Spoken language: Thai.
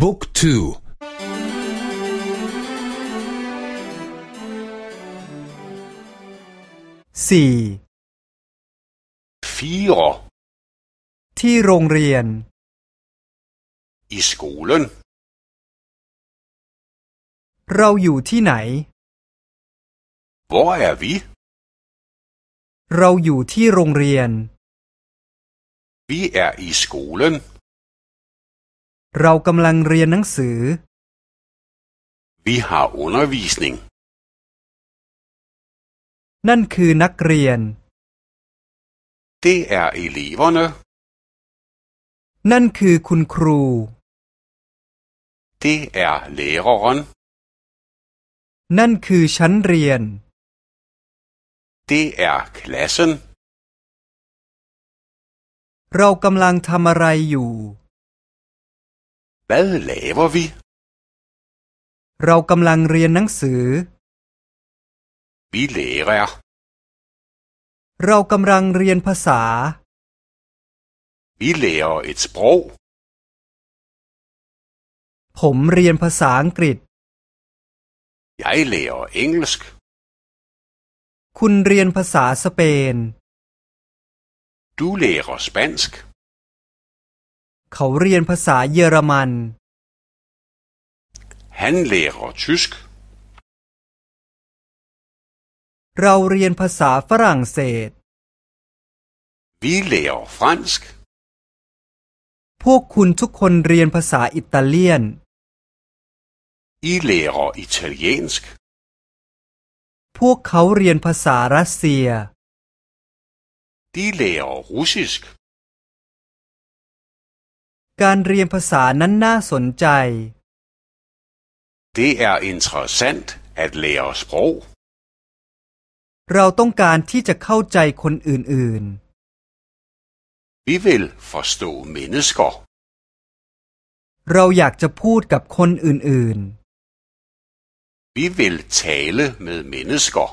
บุ๊กทูสี่ fire ที่โรงเรียน i skolen เราอยู่ที่ไหน hvor er vi เราอยู่ที่โรงเรียน vi er i skolen เรากำลังเรียนหนังสือ vi har undervisning นั่นคือนักเรียน det er eleverne นั่นคือคุณครู det er læreren นั่นคือชั้นเรียน det er klassen เรากำลังทำอะไรอยู่ hvad laver vi เรากำลังเรียนหนังสือ vi lærer เรากำลังเรียนภาษา vi lærer et sprog ผมเรียนภาษาอังกฤษ jeg lærer engelsk คุณเรียนภาษาสเปน du lærer spansk เขาเรียนภาษาเยอรมัน han lærer tysk เราเรียนภาษาฝรั่งเศส vi lærer fransk พวกคุณทุกคนเรียนภาษาอิตาเลียน I lærer italiensk พวกเขาเรียนภาษารัสเซีย De lærer russisk การเรียนภาษานั้นน่าสนใจ Det er interessant at lære sprog เราต้องการที่จะเข้าใจคนอื่น Vi vil forstå mennesker ๆเราอยากจะพูดกับคนอื่น Vi vil tale med mennesker